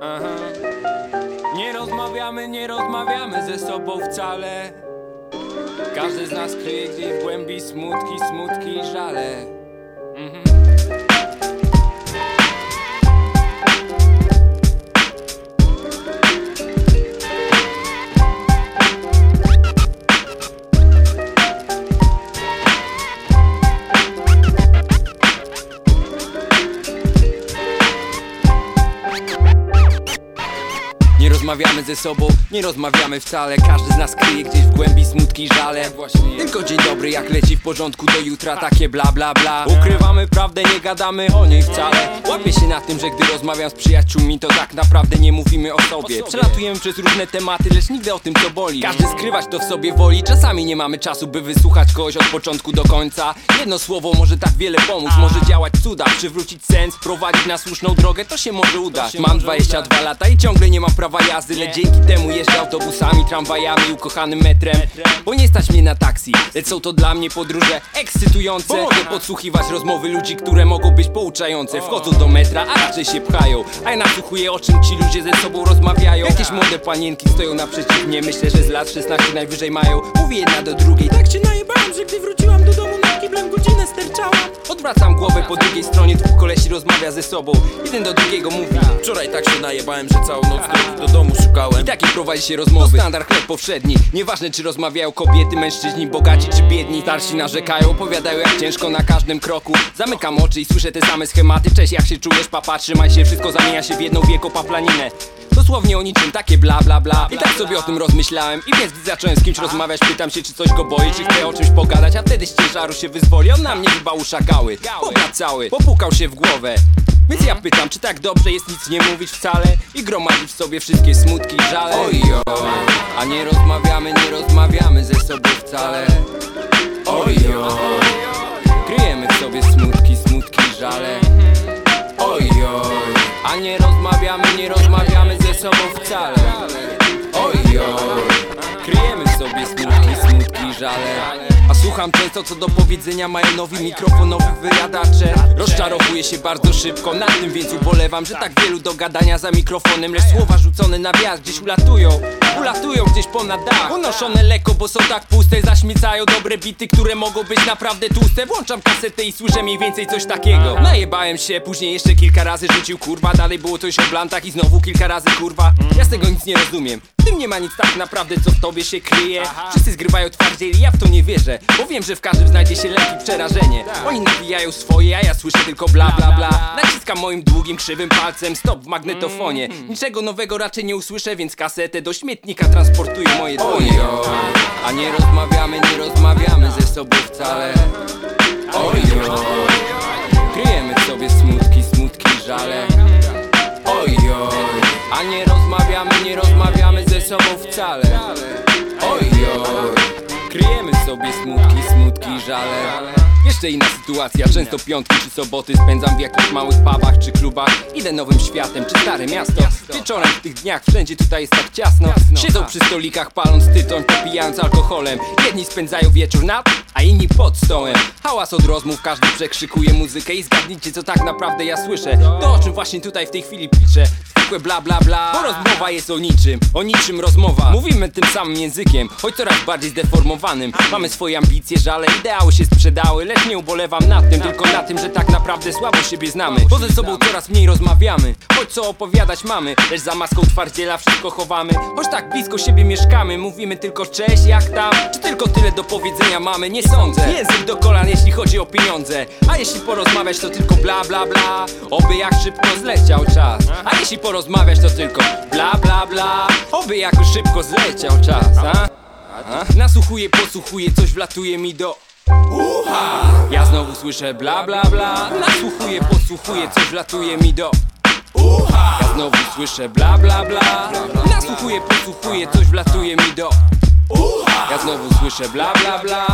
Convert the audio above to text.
Aha. Nie rozmawiamy, nie rozmawiamy ze sobą wcale Każdy z nas kryje w głębi smutki, smutki i żale mhm. Nie rozmawiamy ze sobą, nie rozmawiamy wcale. Każdy z nas kryje gdzieś w głębi smutki żale. Tylko dzień dobry jak leci w porządku do jutra Takie bla bla bla. Ukrywamy prawdę, nie gadamy o niej wcale. Łapię się na tym, że gdy rozmawiam z przyjaciółmi To tak naprawdę nie mówimy o sobie. Przelatujemy przez różne tematy, lecz nigdy o tym co boli. Każdy skrywać to w sobie woli. Czasami nie mamy czasu, by wysłuchać kogoś od początku do końca. Jedno słowo może tak wiele pomóc. Może działać cuda, przywrócić sens Prowadzić na słuszną drogę, to się może udać. Mam 22 lata i ciągle nie mam prawa jazdy Lecz dzięki temu jeżdżę autobusami, tramwajami, ukochanym metrem. Bo nie stać mnie na taksi, lecz są to dla mnie podróże ekscytujące. Mogę podsłuchiwać rozmowy ludzi, które mogą być pouczające. Wchodzą do metra, a raczej się pchają. A ja nasłuchuję o czym ci ludzie ze sobą rozmawiają. Jakieś młode panienki stoją naprzeciw mnie. Myślę, że z lat 16 najwyżej mają. Mówię jedna do drugiej, tak się najebałem, że gdy nad sterczałam Odwracam głowę po drugiej stronie, dwóch kolesi rozmawia ze sobą. Jeden do drugiego mówi. Wczoraj tak się najebałem, że całą noc drogi do domu szukałem. I takiej prowadzi się rozmowy. To standard chleb powszedni. Nieważne czy rozmawiają kobiety, mężczyźni, bogaci czy biedni. Starsi narzekają, opowiadają jak ciężko na każdym kroku. Zamykam oczy i słyszę te same schematy. Cześć, jak się czujesz, papa, trzymaj się. Wszystko zamienia się w jedną wielką paplaninę Dosłownie o niczym, takie bla bla bla. I tak sobie o tym rozmyślałem. I więc gdy zacząłem z kimś rozmawiać Pytam się czy coś go boi, czy chce o czymś pogadać. A wtedy ciężaru się wyzwoli. On na mnie chyba uszagały Pobrat cały, popukał się w głowę. Więc ja pytam, czy tak dobrze jest nic nie mówić wcale? I gromadzić w sobie wszystkie smutki i żale. Ojo, a nie rozmawiamy, nie rozmawiamy ze sobą wcale. Ojo, kryjemy w sobie smutki, smutki i żale. Ojo, a nie rozmawiamy, nie rozmawiamy sobą wcale. Ojo, kryjemy w sobie smutki, smutki żale. A słucham często co do powiedzenia mają nowi mikrofonowi wyjadacze. Rozczarowuję się bardzo szybko na tym więc ubolewam Że tak wielu do gadania za mikrofonem. Lecz słowa rzucone na wiatr gdzieś ulatują Ulatują gdzieś ponad dach. Unoszone lekko, bo są tak puste. Zaśmiecają dobre bity, które mogą być naprawdę tłuste. Włączam kasetę i słyszę mniej więcej coś takiego. Najebałem się, później jeszcze kilka razy rzucił kurwa. Dalej było coś o blantach i znowu kilka razy kurwa. Ja z tego nic nie rozumiem. W tym nie ma nic tak naprawdę co w tobie się kryje. Wszyscy zgrywają twardziej, ja w to nie wierzę Bo wiem, że w każdym znajdzie się lek i przerażenie. Oni nawijają swoje, a ja słyszę tylko bla bla bla Naciskam moim długim, krzywym palcem stop w magnetofonie. Niczego nowego raczej nie usłyszę, więc kasetę do śmietnika transportuję moje dłonie. A nie rozmawiamy, nie rozmawiamy ze sobą wcale. Ojo. Kryjemy w sobie smutki, smutki żale. Ojoj A nie rozmawiamy, nie rozmawiamy ze sobą wcale. Ojoj Kryjemy sobie smutki, smutki żale. Jeszcze inna sytuacja, często piątki czy soboty spędzam w jakichś małych pubach czy klubach. Idę nowym światem czy stare miasto. Wieczorem w tych dniach wszędzie tutaj jest tak ciasno. Siedzą przy stolikach paląc tytoń, popijając alkoholem. Jedni spędzają wieczór nad, a inni pod stołem. Hałas od rozmów, każdy przekrzykuje muzykę I zgadnijcie co tak naprawdę ja słyszę. To o czym właśnie tutaj w tej chwili piszę zwykłe bla bla bla. Bo rozmowa jest o niczym, o niczym rozmowa. Mówimy tym samym językiem, choć coraz bardziej zdeformowanym. Mamy swoje ambicje, żale, ideały się sprzedały. Lecz nie ubolewam nad tym, tylko na tym, że tak naprawdę słabo siebie znamy. Bo ze sobą coraz mniej rozmawiamy. Choć co opowiadać mamy, lecz za maską twardziela wszystko chowamy. Choć tak blisko siebie mieszkamy, mówimy tylko cześć, jak tam? Czy tylko tyle do powiedzenia mamy, nie sądzę. Język do kolan, jeśli chodzi o pieniądze. A jeśli porozmawiać to tylko bla bla bla. Oby jak szybko zleciał czas. A jeśli porozmawiać to tylko bla bla bla. Oby jak szybko zleciał czas, a? Nasłuchuję, posłuchuję, coś wlatuje mi do ucha. Ja znowu słyszę bla bla bla. Nasłuchuję, posłuchuję, coś wlatuje mi do ucha. Ja znowu słyszę bla bla bla. Nasłuchuję, posłuchuję, coś wlatuje mi do ucha. Ja znowu słyszę bla bla bla